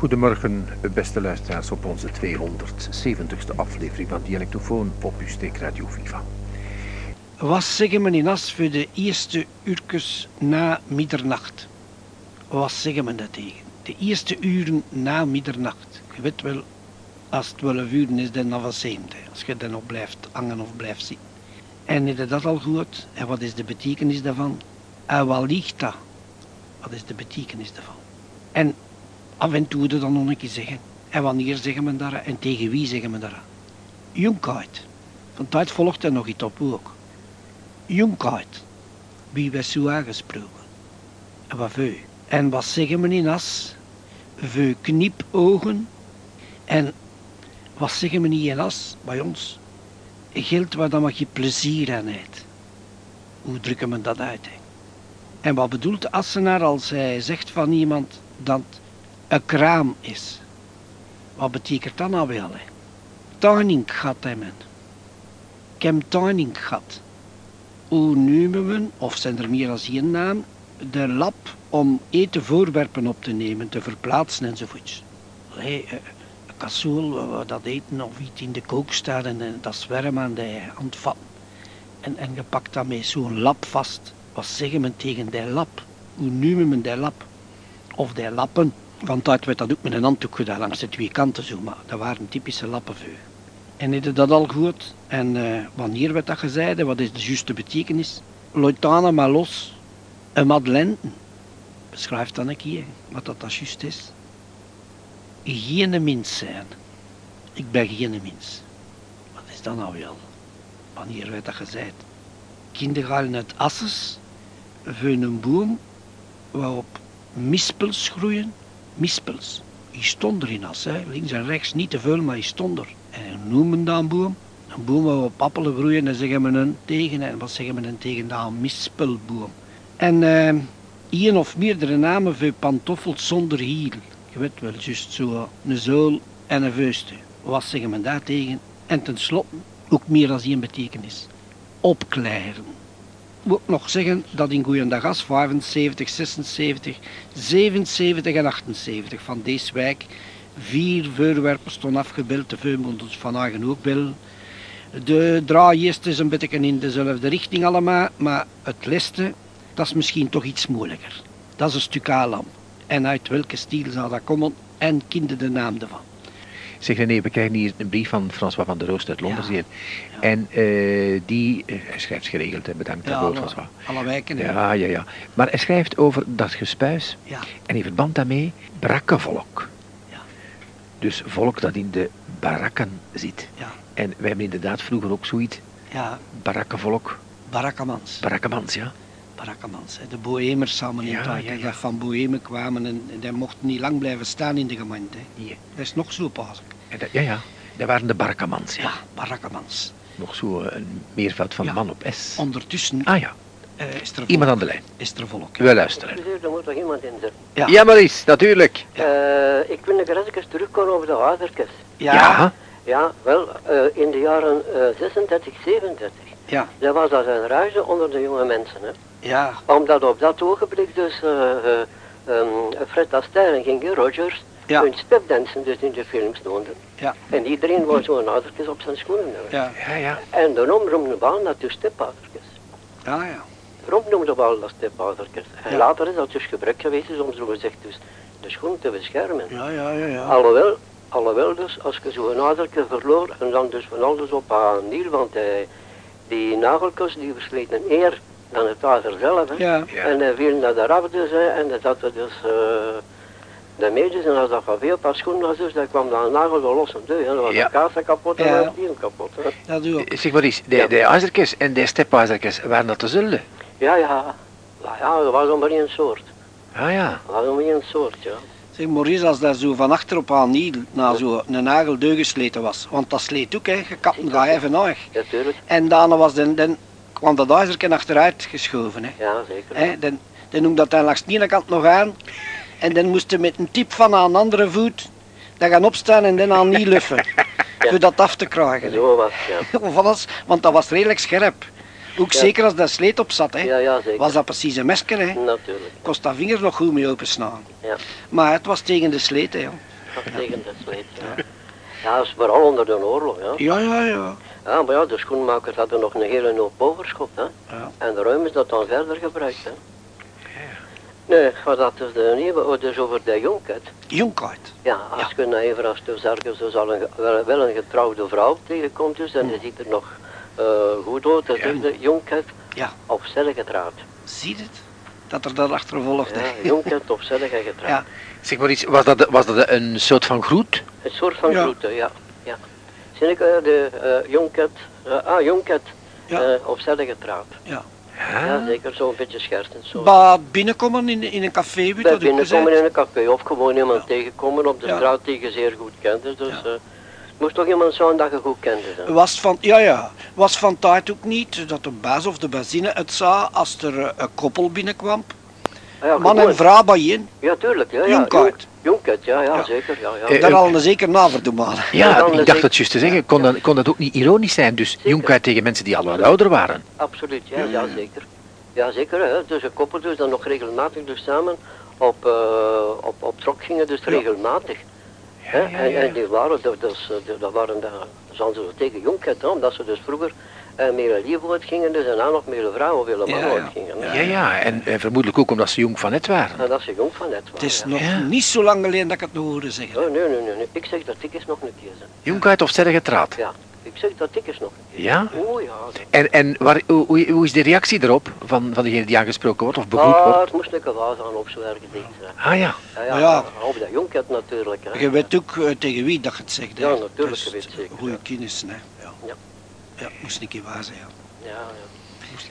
Goedemorgen, beste luisteraars, op onze 270ste aflevering van Dialectofoon op uw steekradio Viva. Wat zeggen we in As voor de eerste uurtjes na middernacht? Wat zeggen we dat tegen? De eerste uren na middernacht. Je weet wel, als het 12 uur is, dan wat Als je dan nog blijft hangen of blijft zitten. En is dat al goed? En wat is de betekenis daarvan? En wat ligt dat? Wat is de betekenis daarvan? En af en toe dan nog een keer zeggen. En wanneer zeggen we dat? En tegen wie zeggen we dat? Jonkheid. Van tijd volgt er nog iets op ook. Jonkheid. Wie werd zo aangesproken? En wat voor? En wat zeggen we in as? Voor knipogen. En wat zeggen niet in as bij ons? Geld waar dan wat je plezier aan heeft. Hoe drukken we dat uit? En wat bedoelt Assenaar als hij zegt van iemand dat een kraam is? Wat betekent dat nou wel? Hè? Tuining gaat hebben. Ik gehad. Hoe noemen we, of zijn er meer dan één naam, de lab om eten voorwerpen op te nemen, te verplaatsen enzovoorts. Allee, eh, een kassoel, dat eten of iets in de kook staat en, dat zwerm aan de hand. En, en je pakt dat met zo'n lap vast. Wat zeggen we tegen die lap? Hoe noemen we die lap? Of die lappen? Want uit werd dat ook met een handdoek gedaan langs de twee kanten zo, maar dat waren typische lappen voor. En is dat al goed? En uh, wanneer werd dat gezegd? Wat is de juiste betekenis? Loitana maar los. Een madeleine. Beschrijf dan een keer wat dat, dat juist is. Geen mens zijn. Ik ben geen mens. Wat is dat nou wel? Wanneer werd dat gezegd? Kinderen gaan uit asses voor een boom waarop mispels groeien. Mispels. Die stond er in as, hè. links en rechts niet te veel, maar die stond er. En noemen dat een boom. Een boom waarop appelen groeien, dan zeggen we een tegen. En wat zeggen we dan tegen? Dat een mispelboom. En uh, één of meerdere namen voor pantoffels zonder hiel. Je weet wel, juist zo een zool en een vuiste. Wat zeggen we daar tegen? En tenslotte ook meer dan één betekenis. Opklaren. Ik moet nog zeggen dat in Goeiendagas 75, 76, 77 en 78 van deze wijk vier voorwerpen stonden afgebeeld. De veumondels van Hagen ook wel. De draaierst is een beetje in dezelfde richting allemaal, maar het leste, dat is misschien toch iets moeilijker. Dat is een stuk alam. En uit welke stijl zou dat komen en kinderen de naam ervan. Zeg René, we krijgen hier een brief van François van der Roost uit Londen. Ja. En uh, die, uh, hij schrijft geregeld, hè, bedankt ja, daarvoor François. Alle wijken. Ja, ja, ja. Maar hij schrijft over dat gespuis. Ja. En in verband daarmee brakkenvolk. Ja. Dus volk dat in de barakken zit. Ja. En wij hebben inderdaad vroeger ook zoiets. Ja. Barakkenvolk. Barakkamans. Barakkamans, ja. Barakkamans. De bohemers samen in ja, ja, ja. van Bohemen kwamen en, en die mochten niet lang blijven staan in de gemeente. Ja. Dat is nog zo pas. Ja, ja. Dat waren de barakkamans. Ja, ja barakkamans. Nog zo een meervoud van ja. man op S. Ondertussen ah, ja. Uh, is er iemand aan de lijn. Is er volk. We luisteren. Er moet toch iemand in zitten? Ja, ja Maurice, natuurlijk. Ja. Uh, ik wil nog eens terugkomen over de waterkes. Ja. Ja, ja wel, uh, in de jaren 36, 37. Ja. Dat was dat een ruizen onder de jonge mensen. Hè. Ja. Omdat op dat ogenblik dus um, Fred Astaire en Gingy Rogers ja. hun stepdansen dus in de films doonden. Ja. En iedereen wou zo'n oudertjes op zijn schoenen. Ja. ja, ja. En daarom noemden we al dat dus stepoudertjes. Ja, ja. Daarom noemden we al dat stepoudertjes. En Ja. later is dat dus gebruik geweest is om zo gezegd dus de schoen te beschermen. Ja, ja, ja, ja. Alhoewel, alhoewel dus, als je zo'n oudertje verloor en dan dus van alles op aan Niel, want hij, die nageltjes die versleten eer dan het ouder zelf. Hè. Ja. Ja. En hij viel naar de raf dus, hè, en dat had dus eh, de meisjes, en als dat van veel paar schoenen was, dus, dan kwam dan een nagel wel los en deur. Dan was Ja. de kaas kapot en Ja. dan kapot. Hè. Dat doe ik. Zeg Maurice, de, Ja. de ijzerkes en de stepijzerkes, waren dat dezelfde? Ja, ja. Ja, ja, dat was maar één soort. Ah ja. Dat was nog maar één soort, ja. Zeg Maurice, als dat zo van achter op aan niel na zo een nagel deuggesleten was. Want dat sleet ook, hè. Je kapt even nog. Natuurlijk. En daarna was dan, dan kwam dat ijzerken achteruit geschoven, hè. Ja, zeker. Hè, dan, dan noemde dat dan langs de ene kant nog aan. En dan moest je met een tip van aan de andere voet dan gaan opstaan en dan aan niet luffen. Voor dat af te krijgen. Zo was het, ja. Alles, want dat was redelijk scherp. Ook Ja. zeker als dat sleet op zat, hè. Ja, ja, zeker. Was dat precies een mesje, hè. Natuurlijk. Kost dat vingers nog goed mee openslaan. Ja. Maar het was tegen de sleet, hè. tegen de sleet. Ja. ja, dat is vooral onder de oorlog. Ja. Ja, ja, ja. Ja, maar ja, de schoenmakers hadden nog een hele hoop overschot. Hè. Ja. En de ruim is dat dan verder gebruikt. Hè. Nee, maar dat is de nieuwe, oh, dus over de jonkheid. Jonkheid. Ja, als je nou even als de zergen zo zal een, wel, een getrouwde vrouw tegenkomt, dus, en die ziet er nog eh, goed uit, dat is de jonkheid Ja. of zellig getrouwd. Zie je het? Dat er daarachter volgt. Ja, jonkheid of zellig getrouwd. Ja. Zeg maar iets, was dat, was dat een soort van groet? Een soort van Ja. groeten, ja. Eh, de uh, jonkheid, eh, ah, jonkheid Ja. eh, getrouwd. Ja. Ja, zeker, zo'n beetje schertend zo. Maar binnenkomen in, in een café, weet Bij binnenkomen in een café of gewoon iemand Ja. tegenkomen op de Ja. straat die je zeer goed kent. Dus Ja. eh, moest toch iemand zijn dat je goed kende. Hè? Was van, ja, ja. Was van tijd ook niet dat de baas of de bazine het zou als er een koppel binnenkwam. Ja, Man en vrouw bijeen. Ja, tuurlijk. Ja, ja. Jonkheid. Jonkheid, ja, ja, Ja. zeker. Ja, ja. Eh, Daar al een zeker naverdoen maar. Ja, dan ik dacht het juist te zeggen. Kon, dat, kon dat ook niet ironisch zijn? Dus Zeker. jonkheid tegen mensen die al wat ouder waren. Absoluut, ja, ja, zeker. Ja, zeker. Hè. Dus een koppel dus dan nog regelmatig dus samen op, eh, op, op trok gingen, dus regelmatig. Hè? Ja, ja, En, en die waren, dat, dat, eh, dat waren tegen jonkheid, hè, omdat ze dus vroeger eh, meer een lief uitgingen, dus en dan nog meer een vrouw of hele man Ja, ja. uitgingen. hè. Ja, ja, en eh, vermoedelijk ook omdat ze jong van net waren. En dat ze jong van net waren. Het is ja. nog Ja. niet zo lang geleden dat ik het nog hoorde zeggen. Oh, nee, nee, nee, nee. Ik zeg dat ik eens nog een keer. zeg. Jonkheid of sterre getraad? Ja, ik zeg dat ik eens nog een keer. Ja? Oh ja. En, en waar, hoe, hoe- is de reactie erop van, van degene die aangesproken wordt of begroet Ah, wordt? het moest ik wel aan op zo'n. Ah ja, Ja, ja, Ja. op dat jonkheid natuurlijk. Hè. Je weet ook eh, tegen wie dat je het zegt. hè. Ja, natuurlijk, Dus je weet zeker, Goede ja. kennis, hè. Ja. Ja. Moest een keer waar zijn. Ja.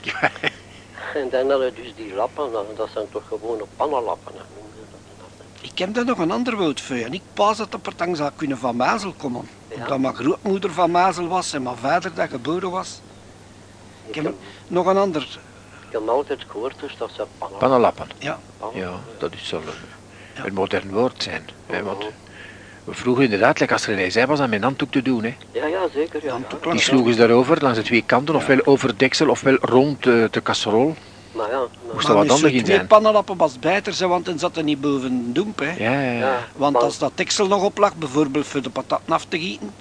Ja, ja. En dan hadden we dus die lappen, dat, zijn toch gewone pannenlappen. Hè. Ik heb daar nog een ander woord voor. En ik pas dat de partang zou kunnen van Mazel komen. Ja. Omdat mijn grootmoeder van Mazel was en mijn vader dat geboren was. Ik Ik heb, nog een ander. ik heb altijd gehoord dus dat ze pannen. pannenlappen. Ja, Ja, dat is zal een, Ja. modern woord zijn. Hè, want we vroegen inderdaad, like als René zei, was aan mijn handdoek te doen. Hè. Ja, ja, zeker. Ja. Die sloegen ze daarover, langs de twee kanten, ofwel over het deksel, ofwel rond de, de casserole. Maar ja, maar, Moest er wat handig zo'n in twee zijn. pannenlappen was beter, zijn, want dan zat er niet boven een doemp. Hè. Ja, ja, ja. Want maar- als dat deksel nog op lag, bijvoorbeeld voor de pataten af te gieten,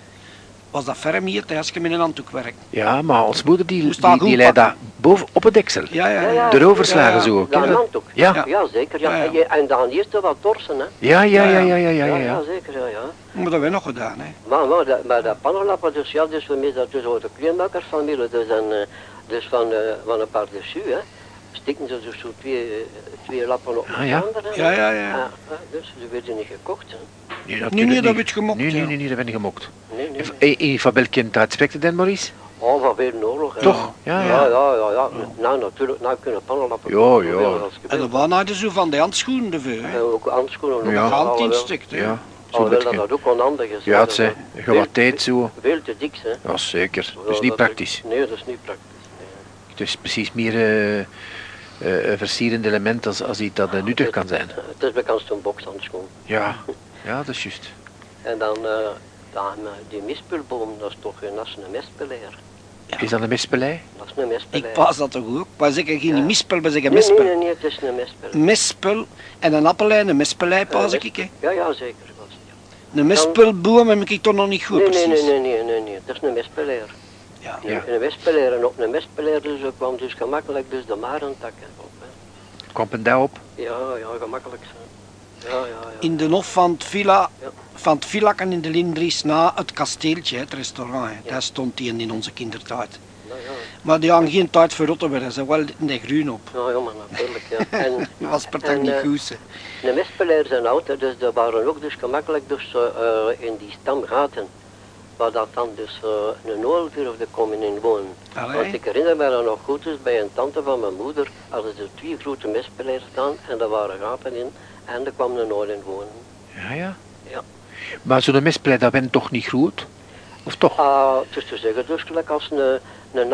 was dat ferm hier als je met een handdoek werkt. Ja, maar ons moeder die, die, dat die leidt dat boven op het deksel. Ja, ja, Ja, ja. ja. Erover slagen Ja, zo ook. Ja, een handdoek. Ja. Zeker. Ja. Ja, ja. En, dan eerst wat torsen, hè. Ja, ja, ja, Ja, ja, ja. ja, ja, zeker, ja, ja. Maar dat hebben we nog gedaan. Hè. Maar, maar, dat, maar dat pannenlappen, dus ja, dus we missen dat dus uit de kleermakersfamilie, dus, en, eh, dus van, eh, van een paar dessus, hè. Stikken ze dus zo twee, eh, twee lappen op Ah, ja. Ja, ja, ja. Ah, ah, dus ze werden niet gekocht, hè. Nee, Nee, nee, dat niet. werd gemokt, Nee, nee, ja. nee, nee, dat werd niet gemokt. Nee, nee, nee. En, en van welk kind tijd spreekt dan, Maurice? Oh, van weer een oorlog, hè. Toch? Ja, ja. Ja, ja, ja, ja. Nou, natuurlijk, nou kunnen pannenlappen Ja, ja. En dan waren er zo van die handschoenen ervoor. Hè. En ook handschoenen. nog Ja. hè. Ja, zo Alhoewel dat dat ook onhandig is. Ja, het wat tijd zo. Veel te dik, hè. Ja, zeker. Ja, Dat is niet praktisch. Nee, dat is niet praktisch. Nee. Het is precies meer eh, eh, een versierend element als, als iets dat nuttig kan zijn. Het is bekend zo'n bokshandschoen. Ja, ja dat is juist. En dan, eh, dan die mispelboom, dat is toch een, een mestbeleer. Is dat een mispelij? Dat is een mestbeleer. Ik pas dat toch ook. Maar zeggen geen Ja. mispel, maar zeggen nee, nee, mispel. nee, nee, het is een mestbeleer. Mispel en een appellijn, een mispelij pas ik. Hè. Ja, ja, zeker. Dat is, ja. Een mispelboom heb ik toch nog niet goed Nee, nee, precies. nee, nee, nee, nee, nee, het is een mestbeleer. Ja. Ja. Een mestbeleer en op een mestbeleer dus, kwam dus gemakkelijk dus de marentakken op. Hè. Kwam een daarop? Ja, ja, gemakkelijk. Ja, ja, ja. In de hof van het villa, Ja. van het in de Lindries na het kasteeltje, het restaurant. Daar stond die in onze kindertijd. Nou, ja. Maar die hadden geen tijd voor rotten worden, ze wel in de groen op. Ja, ja, maar natuurlijk, ja. En, Dat was per en, niet eh, goed. hè. De mestpeleers zijn oud, dus dat waren ook dus gemakkelijk dus, eh, eh, in die stamgaten. Waar dat dan dus eh, een oorlog durfde komen in wonen. Allee. Want ik herinner me dat nog goed, dus bij een tante van mijn moeder hadden ze twee grote mestpeleers staan en daar waren gaten in en er kwam een oorlog in wonen. Ja, ja. Ja. Maar zo'n mispelij, dat bent toch niet goed? Of toch? Ah, het is te zeggen, dus gelijk als een, een.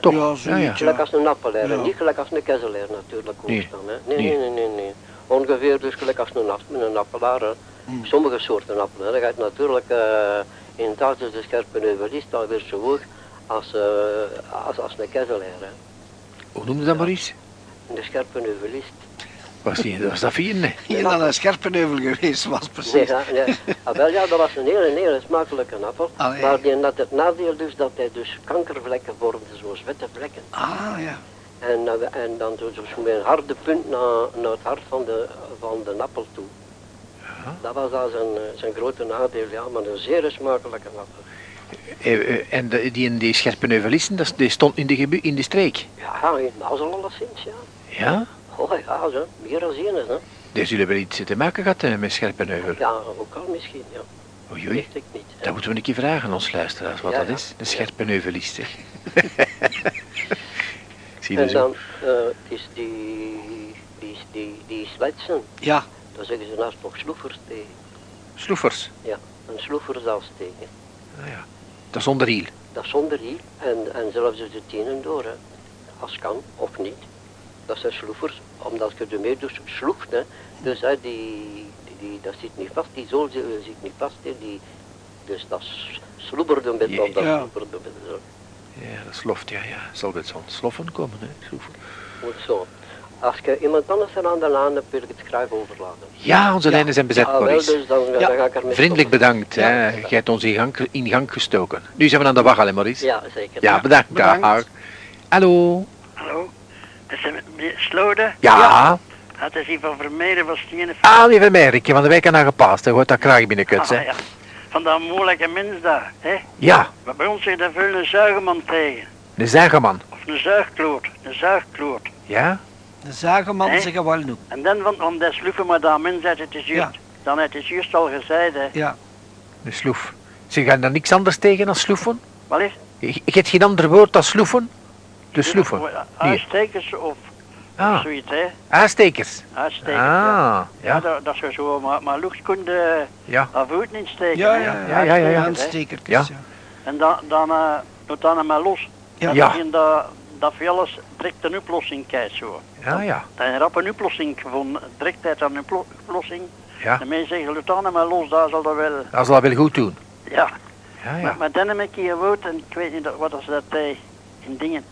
Toch? Ja, Ja, zoiets, ja. Gelijk als een appeleer, Ja. en niet gelijk als een kezzeleer natuurlijk. ook Nee. dan, hè. Nee, Nee. nee, nee, nee, nee. Ongeveer dus gelijk als een, een appelaar. hè. Mm. Sommige soorten appelen. Dat gaat natuurlijk uh, in is de scherpe neuvelist alweer zo hoog als, eh, als, als een kezzeleer. hè. Hoe noemde dat Maurice? De scherpe neuvelist. Was, die, was dat vier, nee? Hier dan een Scherpenheuvel geweest was precies. Nee, ja, nee. Ah, wel, ja, dat was een hele, hele smakelijke appel. Allee. Maar die had het nadeel dus dat hij dus kankervlekken vormde, zoals witte vlekken. Ah, ja. En, we- en dan zo, zo met een harde punt naar, naar het hart van de, van de appel toe. Dat was dan zijn, eh, zijn grote nadeel, ja, maar een zeer smakelijke appel. Eh, eh, en de, die die Scherpenheuvelisten, dat, die stond in de, in de streek. Ja, in Basel alleszins, ja. Ja? Oh ja, zo, meer dan één, hè. Die zullen wel iets te maken gehad eh, met Scherpenheuvel. Ja, ook al misschien, ja. Oei, oei. Weet ik niet. Dat moeten we een keer vragen, ons luisteraars, wat Ja, dat ja. is. De Scherpenheuvelist, hè. Zie En dan eh, is die, die, die, die sletsen, Ja, daar zeggen ze naast nog sloefers tegen. Sloefers. Ja, een sloefersas tegen. Ah, ja. Dat is zonder hiel. Dat is zonder hiel en, en zelfs de tienen door, hè. als kan of niet. Dat zijn sloefers, omdat je ermee dus sloeft. Hè. Dus hè, die, die, dat zit niet vast, die zool zit, zit niet vast. Hè. Die, dus dat sloeberde of dat sloeberde beetje. Ja, dat sloft, ja, ja. Zal het zo'n sloffen komen, hè? Moet zo. Als je iemand anders er aan de laan hebt, wil ik het graag overladen. Ja, onze Ja. lijnen zijn bezet, Ja, wel, Maurice. dus dan, Ja. dan ga ik ermee Vriendelijk stoppen. bedankt, Ja. hè. Jij hebt ons in gang, in gang gestoken. Nu zijn we aan de wacht, hè, Maurice. Ja, zeker. Ja, bedankt. Hallo. Hallo, dat is meneer Slode. Ja. Het is hier van Vermeeren van Stenen. Ah, lieve Merkje, van de wijk aan haar gepast. Hij hoort dat kraag binnenkut, hè. Ah, ja. Van dat moeilijke mens daar, hè. Ja, Maar bij ons zit er veel een zuigeman tegen. de zagerman. Of een zuigkloot, een zuigkloot. Ja? de Hè? zeggen wel nu. En dan van, om dat sluffen, maar dat mens uit het is juist. Ja. Dan het is juist al gezegd, hè. Ja, De sloef. Ze gaan daar niks anders tegen dan sloefen? Wat is? Ik, ik heb geen ander woord dan sloefen. De sloefen. Uitstekers of Ah, zoiets, hè. aanstekers. Uitstekers, ja. Ah, Ja, ja. dat, dat is zo, maar, maar luchtkunde Ja. af voet niet steken. ja, ja, Ja, ja, ja, ja. Aanstekers, Ja. ja. En dan, dan uh, doet dan maar los. Ja. Ja. En dat, dat voor alles direct een oplossing krijgt zo. Ja, ja. Dat je rap een oplossing gevonden, direct uit een oplo- oplossing. Ja, De mensen zeggen, laat dan maar los, daar zal dat wel. dat zal wel goed doen. Ja, Ja, maar, ja. maar dan heb ik hier gewoond en ik weet niet dat- wat is dat eh, in dingen.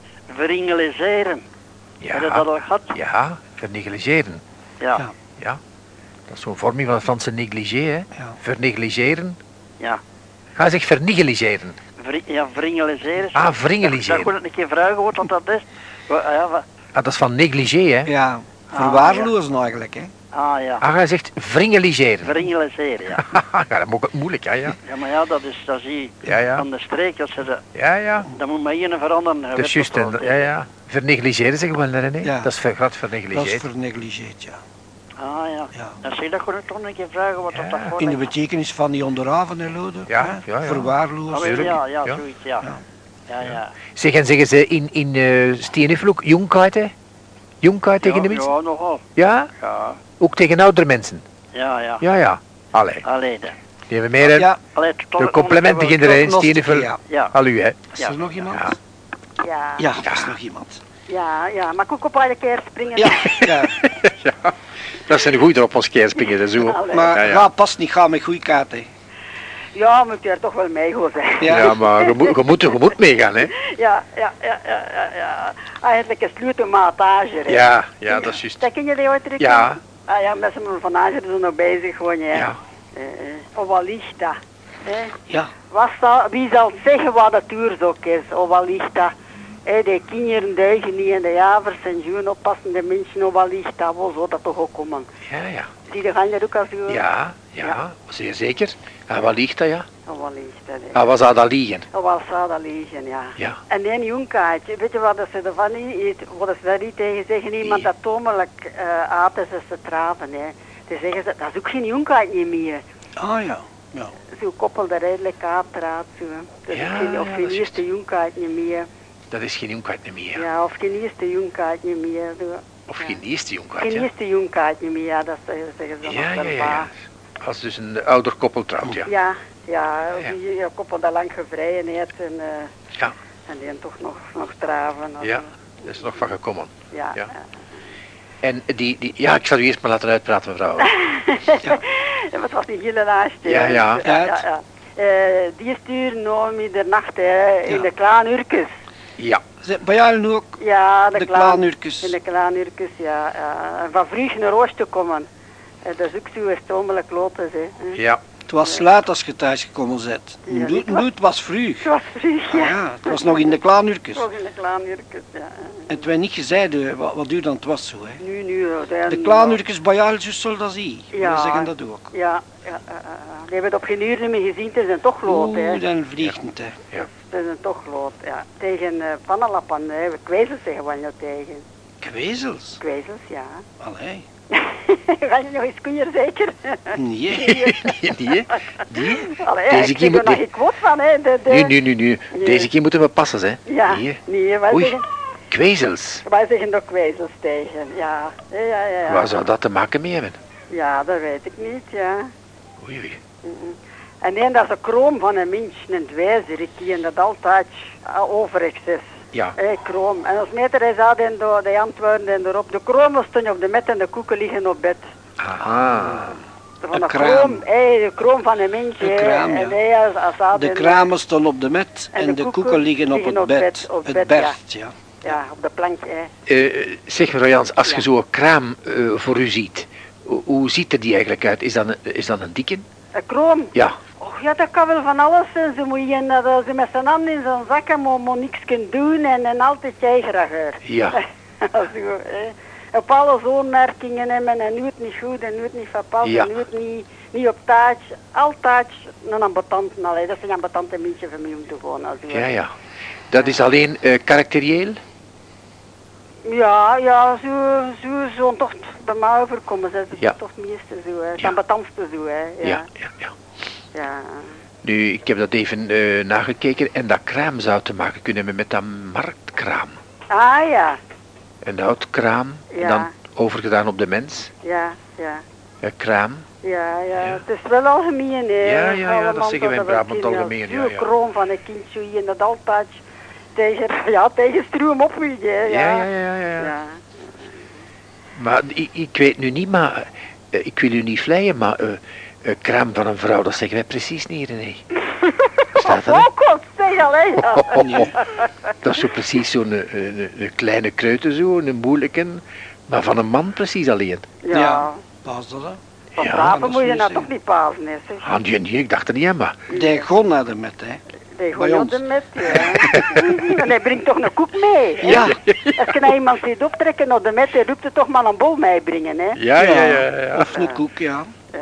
Veringaliseren. Heb je dat Ja, al gehad? ja. Vernegligeren. Ja, Ja. Ja. Dat is zo'n vorming van het Franse negligé, hè. Ja. Vernegligeren. ja. Ga zeg vernigligeren. Vri- ja, veringaliseren. Ah, Dat, vringaliseren. dat moet ik een keer vragen wat dat is. Ah, Ja, Ah, dat is van negligé, hè. Ja, verwaarlozen eigenlijk, hè. ah ja, Ah, hij zegt vringeligeren. veringaliseren, ja. ja, dat moet moeilijk, ja, ja. Ja, maar ja, dat is, dat zie Ja, ja. van de streek, als ze dat, Ja, ja. dat moet maar hier veranderen. je Dat is juist. Ja, ja. Vernegligeren zeggen we nee? Ja. Dat is ver- glad Dat is vernegligeerd. vernegligeerd, ja. Ah ja. ja. Dan zie je dat gewoon toch een keer vragen wat Ja. dat voor In de is. betekenis van die onderhaven, hè, Lode? Ja, hè? ja, ja. Ah, ja, ja, zoiets, ja. Ja. Ja, ja. Zeg, en zeggen ze in, in uh, hè? Jonkheid tegen de ja, mensen? ja, nogal. Ja? Ja, Ook tegen oudere mensen? ja, ja. Ja, ja. Allee. Allee, de. Die hebben meer, hè? Ja, Allee, tot- De complimenten nog een Steenheuvel. ja. Ja, Al u, hè? Is Ja. er nog iemand? Ja. Ja, Ja, er is nog iemand. ja, ja. Mag ik ook op een keer springen? Ja, ja. ja. Dat zijn goed op ons keer springen, dat zo. Allee. maar Ja, ja. ga past niet, ga met goede kaarten. Ja, moet je er toch wel mee gaan zijn. Ja. Ja, maar je moet, je moet, je moet meegaan, hè? Ja, ja, ja, ja, ja. ja. Eigenlijk een sluitenmatage. hè. Ja, ja, dat is juist. Dat ken je die ooit Rick? Ja. Ah ja, met z'n van Ager zijn nog bezig gewoon, ja. Ja. Eh, eh, of wat ligt dat? hè? Ja. Wat zal, wie zal zeggen wat het uurzok is, of wat ligt dat? Hé, de kinderen duigen niet in de javers en zoen oppassende mensen, wat ligt dat? Dat toch ook komen? Ja, ja. Zie je, ga je dat ook al zo? Ja, ja, zeer zeker. En wat ligt dat, ja? Of wat ligt dat? En wat zou dat liegen? Of wat zou dat liggen, ja. Ja. En een jonkaartje, weet je wat ze ervan niet, wat ze daar niet tegen zeggen? Iemand dat tomelijk uh, aat is, is te traven, hè. Dan zeggen ze, dat is ook geen jonkaartje meer. Ah ja. ja. Zo koppel er redelijk uiteraard, zo. hè. Dat is Ja, geen, of ja, geen dat is eerste jonkaartje meer. Dat is geen jonkaart meer. Ja, of geen eerste jonkaartje meer. zo. Of geen eerste jonkaart, Geen ja? eerste jonkaartje meer, ja, dat zeggen, ze Ja, nog ja, ja. Als dus een ouder koppel trouwt, ja. Ja, ja, die je koppel dat lang heeft en, eh, Ja. en die toch nog, nog traven. Ja, dat is nog van gekomen. ja. En die, die, ja, ik zal u eerst maar laten uitpraten, mevrouw. Ja, het was niet hele laatste. Ja, ja. ja, ja, ja. Eh, die sturen nou middernacht hè, in de kleine uurtjes. Ja, bij jou ook Ja, de, de klaan- klaanuurtjes? In de klaanuurtjes, ja. ja. En van vroeg naar huis te komen. Eh, Dat is ook zo stomelijk lopen, hè. Ja. Het was laat als je thuis gekomen bent. Ja, Doet dit was- het was vroeg. Het was vroeg, Ah, ja. ja, het was nog in de klaanuurtjes. Nog in de klaanuurtjes, ja. En het werd niet gezegd eh, wat, wat duur dan het was zo. Hè. Nu, nu. eh, De klaanuurtjes bij jou, zo zal dat zien. Ja. We zeggen dat ook. Ja, ja, ja, ja. die hebben het op geen uur niet meer gezien, het is een toch lood, hè. Oeh, dan vliegt het. Hè. Het is een toch lood, ja. Tegen uh, pannenlappen, hè. Kwijzels zeggen we nou tegen. Kwezels. Kwijzels, ja. Allee. Ga je nog eens koeier, zeker? Nee. Die, die. Allee, Deze ik keer moet er nog niet- geen kwot van, hè. De, de... Nu, nu, nu, nu. Deze keer moeten we passen, hè. Ja, Hier. nee, wij Oei. zeggen, Kwezels. wij zeggen ook kwijzels tegen, ja. Ja, ja, ja. ja. Waar zou dat te maken mee hebben? Ja, dat weet ik niet, ja. Oei, oei. Mm-mm. En één dat is een kroon van een mens, een dwijzer, die dat altijd uh, overrechts is. Ja. Hé, kroon. En als meter is dat en de, de antwoorden en erop. De kroon stond op de met en de koeken liggen op bed. Aha. Van een kraam. kroon, hé, de kroon van een mens. Hé. kraam, ja. En hij als, als dat De en- kramen staan op de met En en, de de koeken koeken liggen op het op bed. bed, op het bed, ja. Ja, op de plank, hè. Eh, zeg Jans, als je Ja. zo'n kraam eh, voor u ziet, hoe, ziet er die eigenlijk uit? Is dat een, is dat een dikke? Een kroon. Ja. Och ja, dat kan wel van alles zijn. Ze moet je dat ze met zijn handen in zijn zakken maar, maar niks kunnen doen en, en altijd jijgerager. Ja. Zo. Op alles aanmerkingen hebben en nu het niet goed en nu het niet verpast Ja. en nu het niet, niet op tijd. Altijd een ambetant. Dat is een ambetante mensen van mij om te. Also. Ja, ja. Dat is alleen eh karakterieel? Ja, ja, zo, zo, zo toch bij mij overkomen. Dat is Ja. toch het meeste zo, hè. Het Ja. ambetantste zo, hè. Ja. Ja. ja, ja. ja. Nu, ik heb dat even eh, nagekeken en dat kraam zou te maken kunnen hebben met dat marktkraam. Ah ja, Een houtkraam, en Ja. dan overgedaan op de mens. ja, ja. Een kraam. Ja, ja, het is wel algemeen, hè. Ja, ja, ja, dat zeggen wij in Brabant ja, algemeen, ja, Zo'n ja. kroon van een kind, zo je dat altijd tegen, ja, tegen stroom opwiegt, hè. Ja, Ja, ja, ja, ja. ja. ja. Maar ik, ik weet nu niet, maar eh, ik wil u niet vleien, maar eh, een kraam van een vrouw, dat zeggen wij precies niet, nee. Staat dat? hè? Oh, god, zeg alleen, ja. Dat is zo precies zo'n een, een, een kleine kreuter zo, een moeilijke, maar van een man precies alleen. Ja, Ja. Pas dat, hè? van Ja, moet je nou toch niet pasen, hè, zeg. Ah, nee, nee, ik dacht er niet aan, maar Die gon naar de met, hè. Bij de met, ja. En hij brengt toch een koek mee, hè. Ja. Als je nou iemand ziet optrekken op de met, dan roept hij toch maar een bol meebrengen, hè. ja, ja, ja, ja. Of een koek, ja. Ja,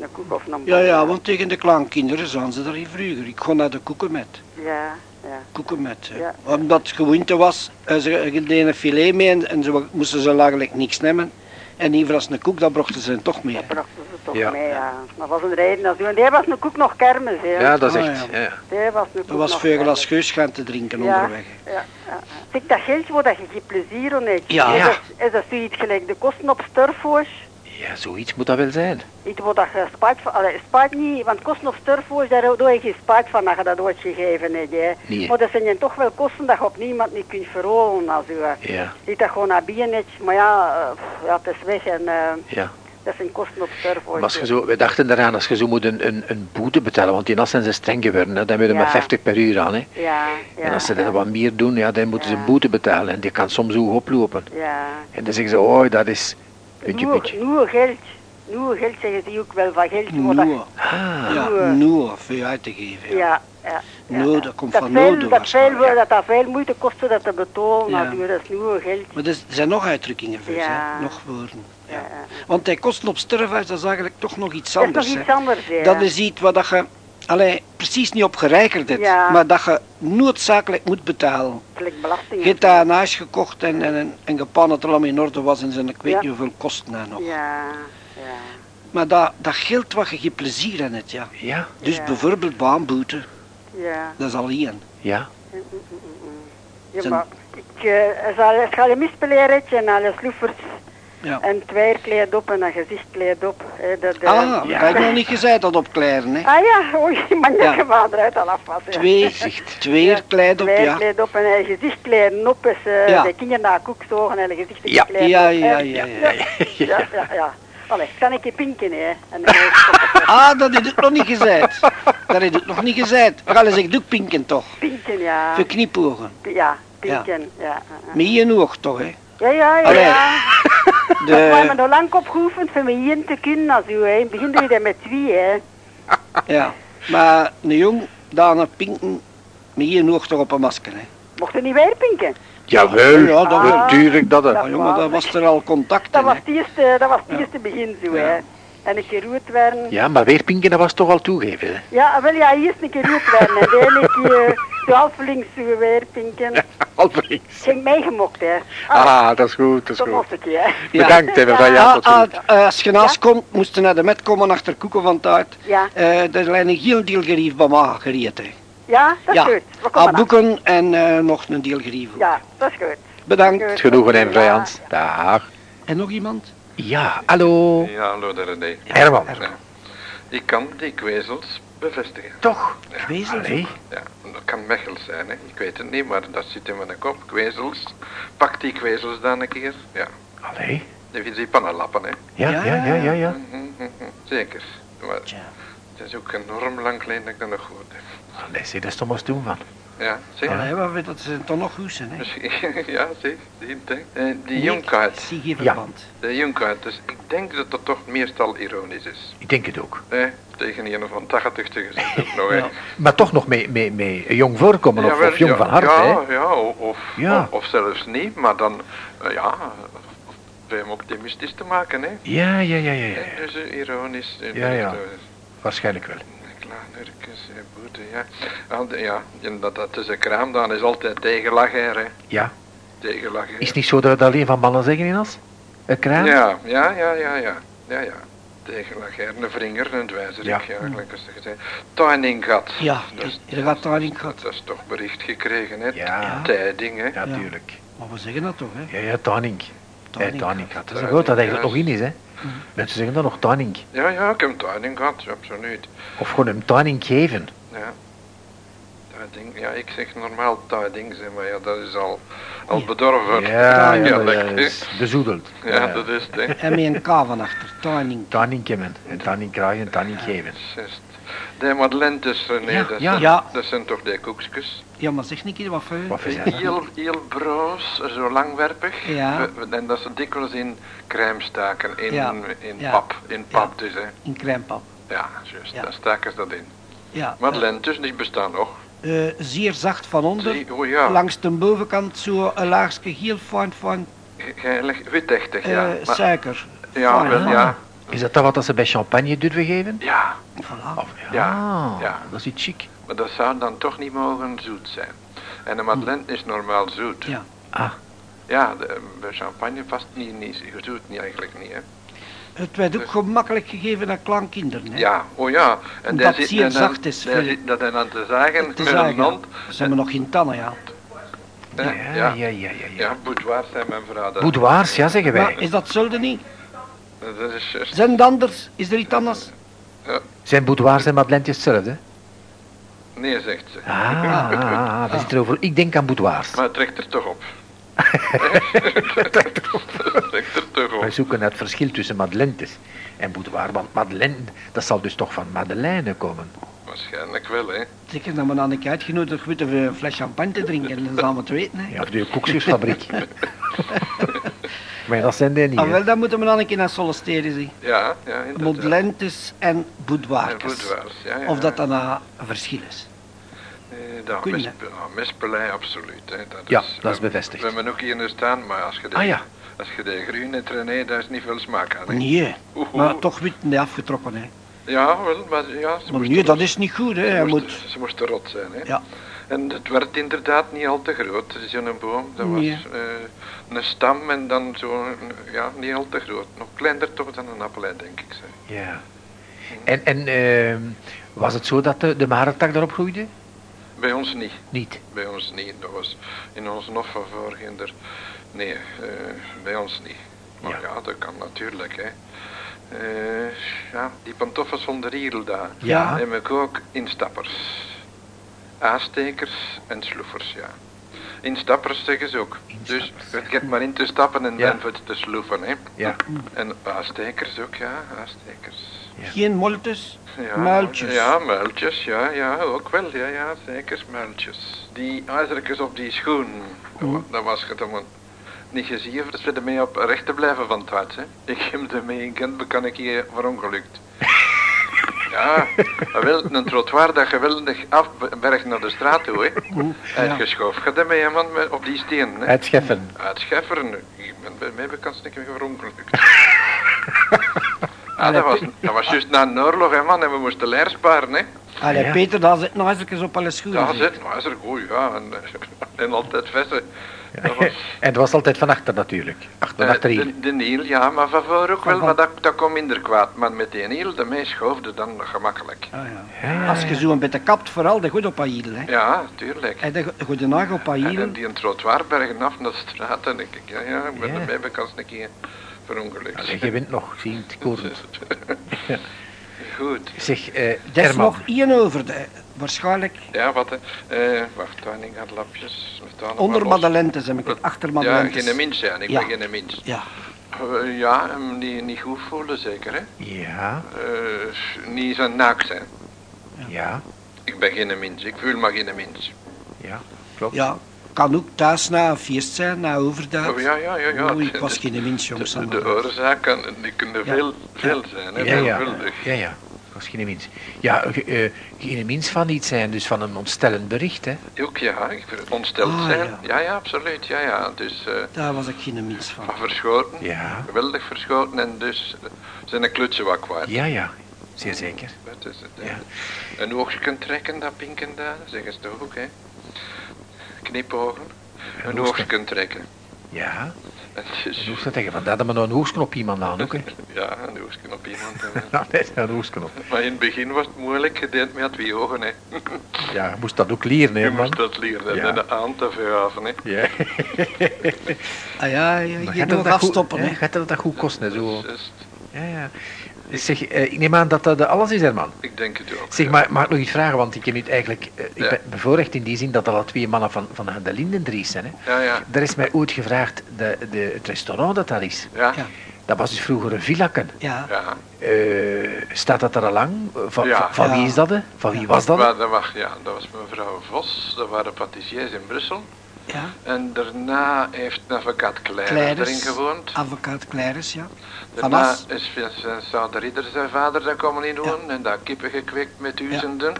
een koek of een bol. Ja, ja, want tegen de kleinkinderen zijn ze er hier vroeger. Ik ga naar de koeken met. Ja, ja. Koeken met. hè. Ja. Omdat het gewoonte was, eh, ze deden een filet mee en, en ze moesten ze eigenlijk niks nemen. En liever als een koek, dat brachten ze toch mee. Dat brachten ze toch Ja. mee, ja. Dat was een reden als u. En die was een koek nog kermis, hè. Ja, dat is Ah, echt, ja. ja. Die was een koek Er was nog veel glas geus gaan te drinken Ja. onderweg. Ja, ja. Zeg, dat geld waar dat je geen plezier aan hebt, Ja. is, Ja. dat, is dat zoiets gelijk de kosten op sterfhoos? Ja, zoiets moet dat wel zijn. Iets waar dat je spijt van, allee, spijt niet, want kosten op sterfhoos, daar doe je geen spijt van dat je dat ooit gegeven hebt, hè. Nee. Maar dat zijn je toch wel kosten dat je op niemand niet kunt verholen, als u. eh, Ja, Niet dat gewoon naar binnen maar ja, eh, ja, het is weg en eh, ja. Dat zijn kosten op. Maar als je zo, we dachten eraan, als je zo moet een, een, een boete betalen, want in As zijn ze streng geworden, hè, dan hebben we Ja. maar 50 per uur aan. Hè. Ja, ja. en als ze ja. dat wat meer doen, ja, dan moeten ze een boete betalen. En die kan soms hoog oplopen. Ja. En dan zeggen ze, oh, dat is puntje, Nieuwe, puntje. nieuwe geld. Nieuwe geld zeggen ze ook wel van geld. Noe. Ah, Ja, noe, veel uit te geven. Ja. Ja, ja. ja. Noe, dat komt dat van veel, noden dat, veel, dat dat veel moeite kostte dat te betalen, Ja. natuurlijk. Dat is nieuwe geld. Maar er is- zijn nog uitdrukkingen voor, Ja. hè? nog woorden. Ja. Want die kosten op sterfhuis, dat is eigenlijk toch nog iets Dat is anders. nog hè. iets anders, hè. Dat is iets wat dat je allee, precies niet op gereikerd hebt, Ja. maar dat je noodzakelijk moet betalen. Je hebt daar een huis gekocht en, en, en, en gepan dat allemaal in orde was en zijn, ik weet Ja. niet hoeveel kosten daar nog. Ja, ja. Maar dat, dat geldt wat je geen plezier aan hebt, ja. ja, Dus Ja. bijvoorbeeld baanboete, Ja. dat is al één. ja. Ja, Zijn- maar ik uh, zal, zal je mispeleren en alle sloefers Ja. en twee kleed op en een gezicht kleed op. Hè, dat, eh, Ah, ja. dat heb ik nog niet gezegd dat op kleren, hè. Ah ja, oei, Ja. je vader uit al afwas. ja. Twee, Gezicht. twee Ja, kleed op, Twee ja. kleed op en een gezicht kleden op is eh, Ja. de kinderen naar koek zogen en een gezicht Ja. Ja, op, ja, ja, ja. ja, ja, ja, ja. Allee, ik kan een keer pinken, hè. En dan Ah, dat heb ik nog niet gezegd. Dat heb ik nog niet gezegd. We gaan eens ik doe pinken toch. pinken, ja. Voor knipogen. Ja, pinken. Ja. Ja, Met één oog toch, hè? Ja, ja. ja. Allee. ja. We hebben De, nog lang op geoefend van met één te kunnen als u. Hè. In het begin doe je dat met twee, hè. ja. Maar een jong, daarna pinken, met één oog toch op een masker, hè? Mocht er niet weer pinken? Jawel, Ja, dat wel. natuurlijk dat het. Dat- Maar jongen, dat was er al contact Dat in, was het eerste, dat was het eerste begin zo, Ja. hè. En een keer rood werden. Ja, maar weer pinken, dat was toch al toegeven, hè? Ja, wel ja, eerst een keer rood werden. En de ene keer zo half links zo weer pinken. Alvries. Ging meegemokt, hè. Ah, dat is goed, dat is Tot goed. een keer. Ja. Bedankt, hè, mevrouw Ah, Jaap. ah, eh, als je naast komt, moest je naar de met komen achter koeken van taart. Ja, Eh er ligt een heel deel gerief bij mij gereed, hè. ja, dat is Ja, goed. We Aan komen af. boeken en eh, nog een deel gerief. Ja, dat is goed. Bedankt. Genoegen, hè, mevrouw Ja. Jans. Dag. En nog iemand? Ja, hallo. Ja, hallo daar René. Herman. Ja. Ik kan die kwezels bevestigen. Toch? Kwezels? Allee. Ja, dat kan Mechels zijn, hè. ik weet het niet, maar dat zit in mijn kop. Kwezels. Pak die kwezels dan een keer. Ja, Allee. die, die pannenlappen, hè. Ja, ja, ja, ja, ja. Mhm, mhm, Zeker. Maar het is ook enorm lang geleden dat ik dat nog hoorde. Allee, zeg, dat is toch maar eens doen van. Ja, zeg. Allee, wat weet dat ze toch nog goed zijn, hè? Ja, zeg. Die, denk- eh, die. Zie geen Ja. verband. De Jonkheid. Dus ik denk dat dat toch meestal ironisch is. Ik denk het ook. Hè? Tegen een van 80 te gezegd ook nog, hè. Ja. Maar toch nog mee, mee, mee jong voorkomen of, of jong ja, van hart, ja, hè? Ja, of, Ja. Of, of zelfs niet, maar dan, eh, ja, om optimistisch te maken, hè. Ja, ja, ja, ja, ja. En Dus eh, ironisch. eh, Ja, ja. eh, Waarschijnlijk wel. Eh, boete, ja. De- Ja, en dat, dat is een kraam dan, is altijd tegenlager, hè. Ja. Tegenlager. Is het niet zo dat het alleen van mannen zeggen in als? Een kraan? Ja, ja, ja, ja, ja. Ja, ja. Tegenlager, een vringer, een dwijzerik, Ja. ja, gelijk als gezegd. Tuining. Ja, Dat is- er. Dat toch bericht gekregen, hè. Ja. Tijding, hè. Ja, tuurlijk. Maar we zeggen dat toch, hè? Ja, ja, Tanning. Ja, Tanning. Tanning gaat. Dat is een woord dat eigenlijk ja. nog in is, hè? Mensen zeggen dan nog Tanning. Ja, ja, ik heb tuining gehad, absoluut. Of gewoon een Tanning geven. Ja. Ja, ik zeg normaal tuiding, zeg maar ja, dat is al, al bedorven. Ja, ja, ja, dat ja, is- is bezoedeld. ja, dat is het. En met een K van achter. Timing. Tanning kennen. En Tanning krijgen en Tanning geven. De Madelentes, René, Ja, dat, ja. Zijn, Ja. dat zijn toch die koekjes? Ja, maar zeg niet wat voor. Wat is dat? Heel, heel broos, zo langwerpig. Ja. En dat ze dikwijls in crème staken, in, Ja. in Ja. pap, in pap dus, hè. In crèmepap. Ja, juist, Ja. daar staken ze dat in. Ja. Madelentes, die bestaan nog. eh, eh, zeer zacht van onder. Zie, oh ja, Langs de bovenkant zo een laagje heel fijn van geilig, witechtig, ja. eh, Maar- suiker. ja, Fijn, wel, ja. Is dat dat wat ze bij champagne durven geven? Ja, Voilà. Of, Ja, ja. dat is iets chic. maar dat zou dan toch niet mogen zoet zijn. En een madeleine is normaal zoet. Ja. Ah, Ja, de, bij champagne past niet, niet zoet, niet eigenlijk niet, hè. Het werd ook gemakkelijk gegeven aan kleinkinderen. Hè? Ja, oh ja. En het zit zeer zacht is daar zit dat dan aan te zagen Te met een hand. Ze hebben nog geen tanden, ja. ja, Ja, ja, ja, ja. ja. ja, boudoir zijn mijn vrouw. dat- Boudoirs, ja, zeggen wij. Maar is dat hetzelfde niet? Dat is juist. Zijn het anders? Is er iets anders? Zijn boudoirs en madeleines hetzelfde? Nee, zegt ze. Ah, ah, ah, we zitten over. Ik denk aan boudoirs. Maar het trekt er toch op. het trekt er toch Wij op. zoeken naar het verschil tussen madeleines en boudoir. Want madeleine, dat zal dus toch van Madeleine komen. Waarschijnlijk wel, hè. Zeker dat we dan een keer uitgenodigd worden om een fles champagne te drinken. Dan gaan we het weten. Hè. Ja, of de koekjesfabriek. maar dat zijn die niet. Ah, wel, dan moeten we dan een keer naar Solliciteren zien. Ja, ja, inderdaad. Modelentes en En boudoirs. ja, ja. Of dat dan een verschil is. Eh, dat Kun ah, mispelij, absoluut. Hè. Dat Ja, is, dat is we- bevestigd. We hebben ook hier staan, maar als je de, Ah, ja. als je de groene trainee, daar is niet veel smaak aan. hè. Nee, maar toch wit niet afgetrokken. Hè. Ja, wel, maar ja, ze Maar er- dat is niet goed. Hè. ze moest, moet... ze moest er rot zijn, hè. Ja. En het werd inderdaad niet al te groot, zo'n boom. Dat Nee. was eh, een stam en dan zo, ja, niet al te groot. Nog kleiner toch dan een appelei, denk ik. Zeg. Ja. En, en ehm, was het zo dat de, de marentak daarop groeide? Bij ons niet. Niet. Bij ons niet. Dat was in ons nog van. Nee, eh, bij ons niet. Maar Ja. ja. dat kan natuurlijk, hè. Eh, ja, die pantoffels zonder riedel daar. Ja. En ik ook instappers. Aanstekers en sloefers, ja. Instappers zeggen ze ook. Dus het gaat maar in te stappen en Ja. dan voor te sloeven, hè. Ja. En aanstekers ook, ja, aanstekers. Geen moltes, Ja, muiltjes. Ja, muiltjes, ja, ja, ook wel, ja, ja, zeker muiltjes. Die ijzertjes op die schoen, dat was het om niet gezien, dat ze ermee op recht te blijven van het hart, hè. Ik heb ermee in Gent, kan ik hier verongelukt. Ja, wel, een trottoir dat geweldig afbergt naar de straat toe, hè. Uitgeschoven. Ga hè, man, op die stenen, hè. Het scheffen. Uitschefferen. Ik ben bij mij bekend een keer verongelukt. Ah, dat was, dat was juist na een oorlog, hè, man, en we moesten leer sparen, hè. Allee, Ja. Peter, daar zit nog even op alle schoenen. Ja, zeg. zit, is er goed, ja. En, en altijd vesten. Dat was, En het was altijd van achter natuurlijk. Achter, eh, achterin. de, de Niel, ja, maar van voor ook wel, maar dat, dat komt minder kwaad. Maar met die Niel, de meest schoofde dan gemakkelijk. Ah, ja. Ja, ja, Als je zo een beetje kapt, vooral de goed op. Hè. Ja, tuurlijk. En de goede nacht op En, die een trottoir bergen af naar de straat en ik, ja, ja, ik ben Ja. erbij bekend een keer je bent nog, zie het. Goed. Zeg, eh Er is nog één over. De, waarschijnlijk Ja, wat, hè. Eh, wacht, ik had lapjes. Onder. Madelentes heb ik het. Achter Ja, Madelentes. geen mens zijn, ik Ja. ben geen mens. Ja. Eh, ja, hem niet, niet goed voelen zeker, hè. Ja, Eh, niet zo naakt zijn. ja, Ik ben geen mens, ik voel maar geen mens. ja, klopt. ja. Kan ook thuis na een feest zijn, na overdag. Oh, ja, ja, ja, ja. Oei, ik was geen mens, jongens. De, de oorzaak kan, die kunnen Ja. veel, veel zijn, hè. Ja, ja, ja, ja. Dat was geen mens. Ja, eh, geen mens van iets zijn, dus van een ontstellend bericht, hè. Ook ja, ik ontsteld Ah, zijn. ja. Ja. absoluut, ja, ja. Dus eh, Daar was ik geen mens van. van verschoten, Ja, geweldig verschoten en dus eh, zijn een klutje wat kwijt. ja, ja. Zeer zeker. Dat is het. Ja. Een oogje trekken, dat pinken daar, zeggen ze toch ook, hè. Knipogen, een oogje. oogje trekken. Ja, dus, een oogstje tegen. Want dat hadden we nog een oogstje op iemand aan ook, hè. ja, een oogje op iemand. nee, een oogstje op. Maar in het begin was het moeilijk, je deed met twee ogen, hè. Ja, je moest dat ook leren, hè, Je man. moest dat leren Ja. en de aan te verhaven, hè. Ja. Ah ja, je goed, afstoppen, hè? Gaat dat dat goed kosten, hè, zo? Ja, ja. Zeg, eh, ik neem aan dat dat alles is, Herman. ik denk het ook. Zeg, ja. maar mag ik nog iets vragen? Want ik heb nu eigenlijk... eh, ik Ja. ben bevoorrecht in die zin dat alle twee mannen van, van de Lindendries zijn, hè. Ja, ja, Daar is mij ooit gevraagd, de, de, het restaurant dat daar is, ja, Ja. dat was dus vroeger een villaken. Ja. ja. Eh, staat dat er al lang? Van, Ja. van, van wie is dat? hè? Van wie was dat? hè? Dat was, ja, dat was mevrouw Vos, dat waren patissiers in Brussel. Ja. En daarna heeft een advocaat Kleiner Kleines. erin gewoond. Advocaat Kleines, ja. Daarna Vanaf. is Vincent Zou de Ridder zijn vader daar komen in wonen en daar kippen gekweekt met duizenden.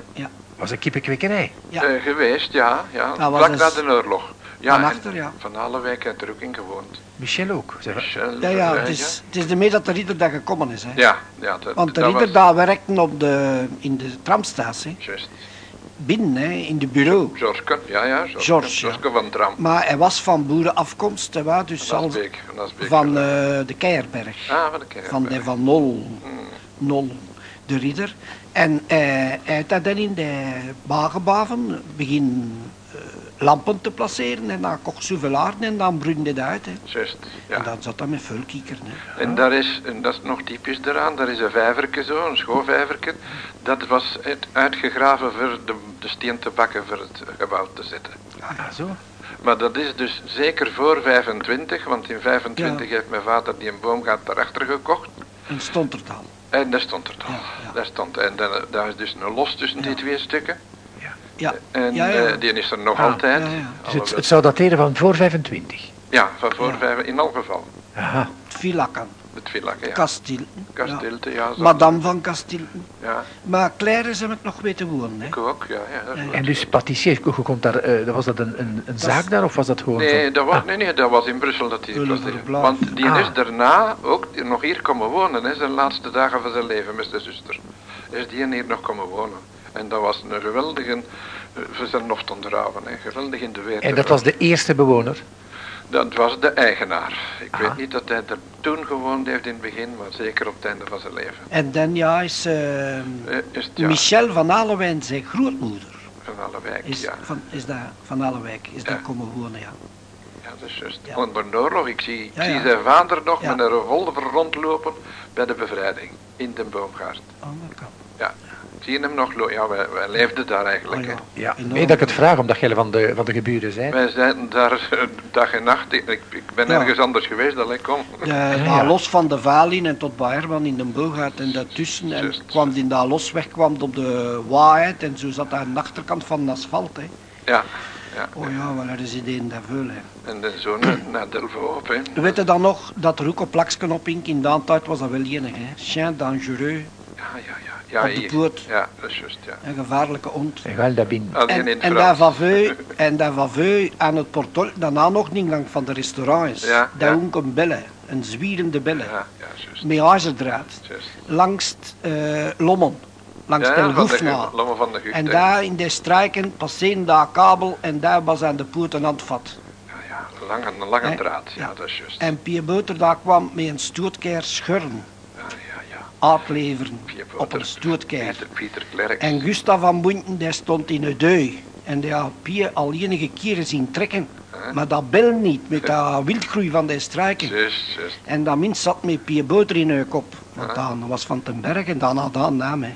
was een kippenkwekerij. Ja. Eh, geweest, ja, ja. Vlak dus na de oorlog. Ja, van achter, ja. Van alle wijken heeft er ook in gewoond. Michel ook. Michel, Ja, ja, eh, het is, het is ermee dat de ridder daar gekomen is, hè. Ja, ja. Dat, Want de dat ridder was daar werkte op de, in de tramstatie, Juist. Binnen, hè, in de bureau. George, ja, ja. George, George, ja. Van Tram. Maar hij was van boerenafkomst, hè, wa, dus Van Asbeek. Van, Asbeek, van eh, de Keierberg. Ah, van de kerk. van de Van Nol, Nol, de ridder. En eh, hij heeft dat dan in de wagenbaven begin eh, lampen te placeren en dan kocht souvelaarden en dan brunde het uit. Hè. Juist, ja. En dan zat dat met vulkiekeren. Hè. En daar is, en dat is nog typisch eraan, daar is een vijverke zo, een schoolvijverke. Dat was het uitgegraven voor de, de steen te bakken voor het gebouw te zetten. Ah, zo. Maar dat is dus zeker voor 25, want in 25 heeft mijn vader die een boomgaard daarachter gekocht. En stond er dan. En daar stond er toch. Ja, ja. Daar stond, en dan, daar is dus een los tussen die Ja. twee stukken. Ja, En ja, ja. eh, die is er nog Ah, altijd. ja, ja. Dus het, het zou dateren van voor 25. ja, van voor Ja. vijf, in elk geval. Aha. Villakan, Het villakken, ja. Kastilten. Ja. Kastilte, ja. Madame van Kastilten. Ja, Maar Claires heb ik nog weten wonen. Hè. ik ook, ja. ja, dat. En dus patissier, komt daar, eh, was dat een, een, een zaak daar of was dat gewoon Nee, dat was, Ah, nee, nee, dat was in Brussel dat hij. Want die Ah. is daarna ook nog hier komen wonen, hè, zijn laatste dagen van zijn leven met zijn zuster. Is die hier nog komen wonen. En dat was een geweldige, eh, voor zijn nog te onderhouden, hè, geweldig in de wereld. En dat was de eerste bewoner? Dat was de eigenaar. Ik Ah. weet niet dat hij er toen gewoond heeft in het begin, maar zeker op het einde van zijn leven. En dan ja, is eh, Eh, is het, ja, Michel van Alewijn zijn grootmoeder. van alle wijk, Is, ja. van, is daar van Alewijk, is daar komen wonen, ja. ja dat is juist. Ja. Onder de oorlog, ik zie, ik Ja, zie ja. zijn vader nog Ja. met een revolver rondlopen bij de bevrijding in de boomgaard. Andere kant. Ja, zie hem nog. Ja, wij, wij leefden daar eigenlijk. Oh, hè. ja. Nee dat ik het vraag, omdat jij van de, van de geburen bent. Wij zijn daar eh, dag en nacht. Ik, ben Ja. ergens anders geweest dan ik kom. De, ja. daar los van de Valin en tot bij Herman in de Bogaard en daartussen. En kwam die daar los weg, kwam op de waarheid en zo zat daar aan de achterkant van het asfalt. Hè. Ja, ja. Oh ja, wel, er is ideeën daar veel. Hè. En zo naar, naar Delvaux op, hè. Weet je dan nog dat er ook een plaksken op hing? In de tijd was dat wel enig. Hè. Chien dangereux, Ja, ja, ja. Ja Op de poort. Ja, dat is juist, ja. een gevaarlijke hond. En En, en daar van Veu, en daar van Veu aan het portol, daarna nog niet lang van de restaurants, Ja, daar ja. ook een bellen, een zwierende bellen, Ja, ja, juist. met juist. langs uh, Lommon, langs Ja, de. En daar in de strijken passeerde daar kabel en daar was aan de poort een handvat. Ja, ja, een lange, een lange Hè? draad. Ja, Ja. dat is juist. En Pierre Beuter daar kwam met een stootkeer schurren. Uitleveren op een stootkeer. En Gustav van Boenten, die stond in de deu. En die had Pierre al enige keren zien trekken. Maar dat bel niet, met dat wildgroei van de. Juist, juist. En dat mens zat met Pierre Beuter in haar kop. Want dat was van ten Berg en dan had dat naam. Hè.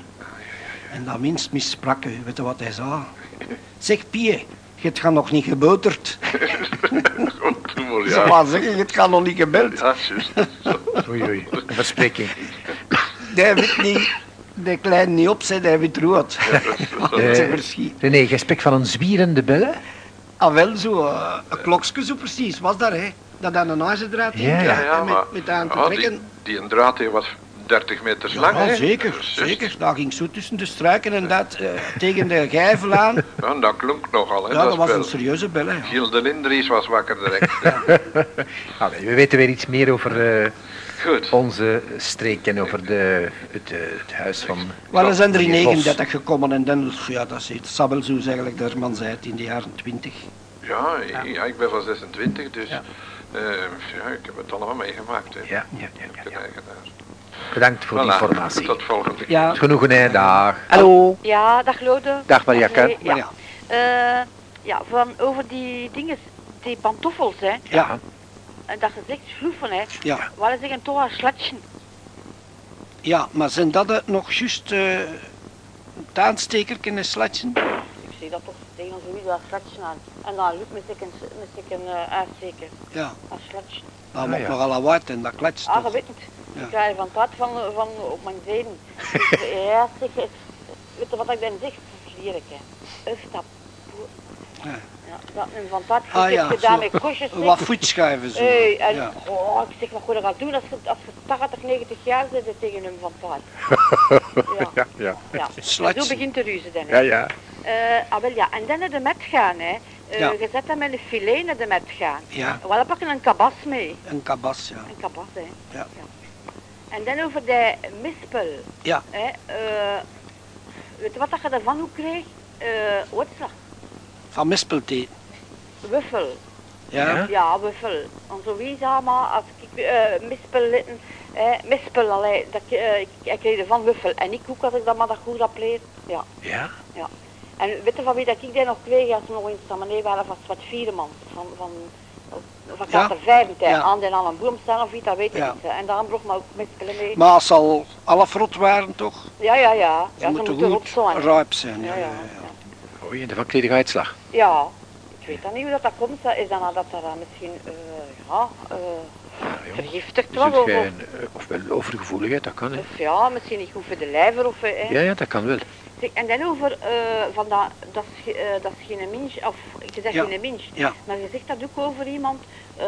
En dat mens missprak weet je wat hij zei? Zeg Pierre, je hebt nog niet gebouterd. Goed, maar zeggen, je hebt gaat nog niet gebeld. Ja, juist. Zo. Oei, oei. Een verspreking. Die weet niet, de kleine niet opzet, hij weet rood. Eh, Ze verschiet. René, je spreekt van een zwierende bellen? Ah, wel zo, eh, een klokje zo precies, was dat hè? Dat aan een ijzerdraad hing. Ja, Ja, ja, met, maar... met aan te ja, trekken. die, die een draad die was 30 meter lang, Ja, hè. zeker, zeker. Daar ging zo tussen de struiken en dat eh, tegen de gijvel aan. Ja, dat klonk nogal, hè. Ja, dat was een serieuze bel, hè. Giel de Lindries was wakker direct. Allee, we weten weer iets meer over eh, Goed. onze streek en over de, het, eh, het huis van... Wel, we zijn er in meneer Vos. 39 gekomen en dan, ja, dat is zo zijn, eigenlijk de man zei het, in de jaren 20. Ja, ja, ik ben van 26, dus Ja. ja. ja, ik heb het allemaal meegemaakt. Hè. Ja, ja, ja, ja. Bedankt voor de Voilà, informatie. Tot volgende keer. Ja, Genoegen, hè. Dag. Hallo. Ja, dag Lode. Dag, maar ja. ja. Eh, ja, van over die dingen, die pantoffels, hè. Ja, dat je zegt schroeven, hè. ja, Waar zeggen toch een ja, maar zijn dat het nog juist eh het aansteker kunnen slatsen? Ik zie dat toch tegen zoiets dat slatschen aan. En dan lukt met ik een, met ik een uh, uitsteken. Ja, Als slatschen. dat Ah, moet ja. nogal wat en dat kletst Ah, je toch? weet het. Ja. Ik krijg van het van, van op mijn zeden. Dus, ja, zeg, eh, weet je wat ik dan zeg? Vlierke. Uftap. Ja. Ja, dat men van het Ah, ja, gedaan zo. met kostjes. Wat voetschuiven zo. Hey, en Ja. oh, ik zeg, wat goed gaat doen als je, als je 80, 90 jaar zit tegen hem van paard. Ja, Ja, ja. ja. Zo begint de ruzie dan. Ja, Hè. ja. Eh, ah, wel, ja. En dan naar de met gaan. Hè. Eh, Ja. Je zet hem met een filet naar de met gaan. Ja, Wel, dan pakken een kabas mee. een kabas, ja. Een kabas, hè. Ja. En dan over de mispel. Ja. Hè. eh, weet je wat dat je ervan ook kreeg? Eh Woodslag. Van mispelthee. Wuffel. Ja. Ja. Ja, wuffel. En zo wie allemaal, als ik uh, mispel litten, eh, mispel, allee, dat, ik, eh, ik, ik kreeg ervan wuffel. En ik ook, als ik dat maar dat goed heb leer. Ja. Ja? En weet je van wie dat ik die nog kreeg, als we nog in Stammenee waren, van wat Vieremans. Van, van, van Ja. Kater hè. Ja. aan den aan een boom staan of iets, dat weet ik Ja. niet. En daarom bracht me ook mispelen mee. Maar als ze al alle waren toch? Ja, ja, ja. Ze Ja, ze moeten moeten goed zijn. rijp zijn. Ja, Ja, ja. ja, ja. ja. Oei, van kreeg uitslag. Ja, ik weet dan niet hoe dat, dat komt. Is dan dat er misschien, eh, ja, eh, vergiftigd Dus was? het Of, of, geen, eh, ofwel overgevoeligheid, dat kan, hè. of ja, misschien niet goed voor de lijver. Of, eh, hè. Ja, ja, dat kan wel. En dan over eh, van dat, dat, eh, dat is geen mens, of je zegt Ja. geen mens, Ja. maar je zegt dat ook over iemand, eh,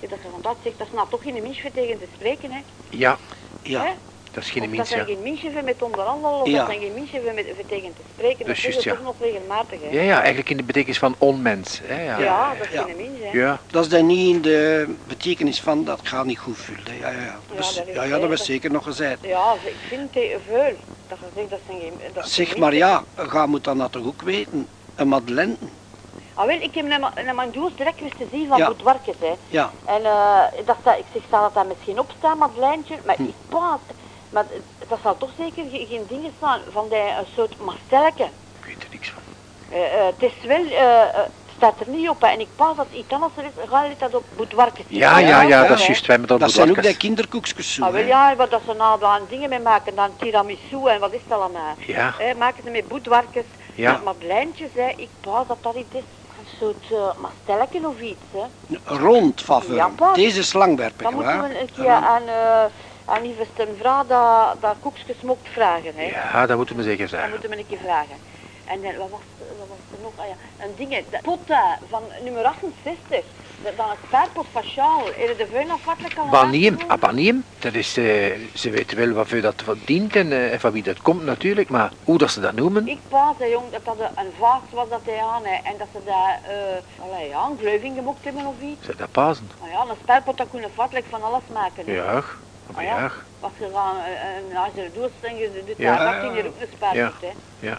dat je van dat zegt, dat is nou toch geen mens voor tegen te spreken, hè? Ja, Ja. Hè? Dat is geen Of mens, dat zijn geen mensen voor met onderhandelen, of Ja. dat zijn geen mensen voor, met, voor tegen te spreken, dat, Dat is is juist, ja. toch nog regelmatig, hè? Ja, ja, eigenlijk in de betekenis van onmens. Hè, ja. Ja, dat is Ja. geen hè? Ja, Dat is dan niet in de betekenis van dat gaat niet goed vullen. Ja, ja, ja. Dus, dat ja, ja, dat zeker. was zeker nog gezegd. Ja, ik vind het veel. Dat je zegt, dat zijn geen... Dat Zeg geen maar ja, ga moet dan dat toch ook weten. Een Madeleine. Ah, wel, ik heb naar, mijn- doos direct wist te zien van Ja. goed werken, hè. Ja, En eh, dat, sta- ik zeg, staat dat daar misschien op staan, Madeleintje? Maar Hm. ik paas. Maar dat zal toch zeker ge- geen dingen staan van die, een soort mastelke. ik weet er niks van. Eh, eh, het is wel, eh, eh, het staat er niet op. hè. En ik pas dat iets anders er is, ga je dat op boetwarkjes. Ja, ja, ja, dat is juist. Wij hebben dat Dat zijn ook die kinderkoekjes zo. Ah, wel ja, wat dat ze nou aan dingen mee maken, dan tiramisu en wat is het allemaal. Ja, Hè, maken ze met boetwarkjes, Ja. met madeleintjes, hè. Ik pas dat dat iets is. Een soort uh, mastelken of iets, hè. Rond van vorm. Ja, pas. Deze is langwerpig, Dan moeten we een keer aan, uh, aan die verste mevrouw dat, dat mocht vragen, hè. ja, dat moeten we zeker Dat zeggen. moeten we een keer vragen. En dan, wat, was, wat was er nog? Ah ja, een ding, de potta van nummer 68. Dat, dan een spaarpot van Charles. Je de veun afwachtelijk al Baniem, ah, baniem, dat is, eh, ze weten wel waarvoor dat van dient en, eh, en van wie dat komt natuurlijk, maar hoe dat ze dat noemen, Ik paas, hè, jong, dat dat een vaas was dat hij aan, hè, en dat ze daar, eh allee, ja, een gleuving gemokt hebben of iets. ze dat pasen. Nou ja, een spaarpot dat kunnen vattelijk van alles maken. hè. Ja, Ah, ja, Als je dan een ijzeren doos en je doet Ja. daar in je ook een spaarpot, Ja. hè. ja.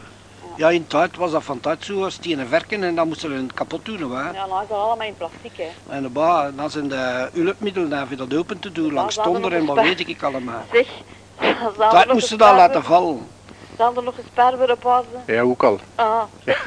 Ja, in tijd was dat van tijd zo, als die een verken en dan moesten ze het kapot doen, waar? Ja, nou is dat allemaal in plastic, hè. En de ba, dan zijn de hulpmiddelen daar voor dat open te doen, langs Ja, dat stonder en wat we weet ik allemaal. Zeg, Dat moesten dan laten vallen. Zou er nog een spaarpot op passen? Ja, ook al. Ah.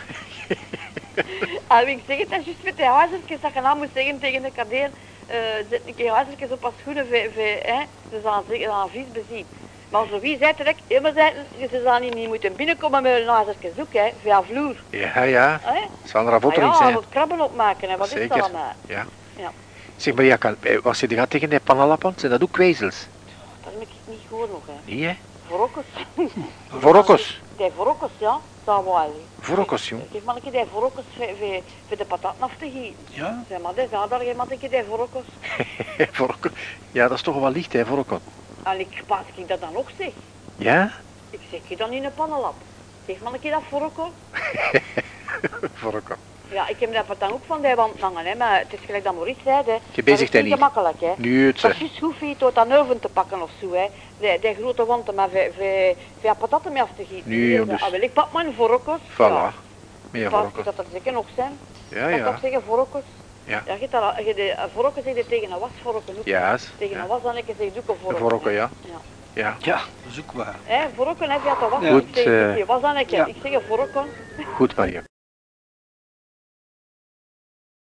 en ik zeg het, dat is juist met die huizenjes dat je nou moet zeggen tegen de kadeer, eh zet een keer huizenjes op als schoenen, voor, voor, hè, ze zijn zeker aan vies bezien. Maar zo wie zei direct, maar zei, ze hier niet moeten binnenkomen met een huizenjes ook, hè, via vloer. Ja, ja, Hè? zal er Ah, avottering ja, zijn. wat krabben opmaken en wat is dat allemaal? Ja. Ja. Zeg maar, ja, kan, eh, was je er gaat tegen de pannenlappen? Zijn dat ook kwezels? Dat heb ik niet gehoord nog, hè. Nee, hè? Vorokjes. Vorokjes. Die ja, dat wel. Vorokjes, jong. Geef maar een keer die vorokjes voor, de pataten af te gieten. Ja? Zeg maar, dat is daar een keer die. Vorokjes. Ja, dat is toch wel licht, hè, vorokjes. En ik pas ik dat dan ook zeg. Ja? Ik zeg je dan in een pannenlap. Geef maar een keer dat vorokje. Vorokjes. Ja, ik heb dat dan ook van die wand hangen, hè, maar het is gelijk dat Maurice zei, hè. Je bezigt dat niet. gemakkelijk, hè. Nu het, Dat eh, is juist goed voor je tot aan oven te pakken of zo, hè. Die, die grote wanten, maar voor pataten mee af te gieten. Nee, Dus, dus- Ah, wel, ik pak mijn vorokjes. Voilà. Meer Pas vorokjes. dat er zeker nog zijn. Ja, Dat ja. toch zeggen vorokjes. Ja. Ja, je, hebt daar, je de vorokjes zeg je tegen een wasvorken ook. Ja, Tegen ja. een wasanneke zeg je ook een Een vorokje. vorokje, ja. Ja. Ja, Ja, dat is ook waar. Hè, vorokje heb je dat was. Ja. Ik Goed, zeg, eh, ik zeg wasanneke. ja. Ik zeg een vorokje. goed, Maria.